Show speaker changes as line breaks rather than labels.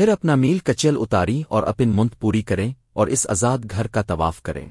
پھر اپنا میل کچل اتاری اور اپن منت پوری کریں اور اس آزاد گھر کا طواف کریں۔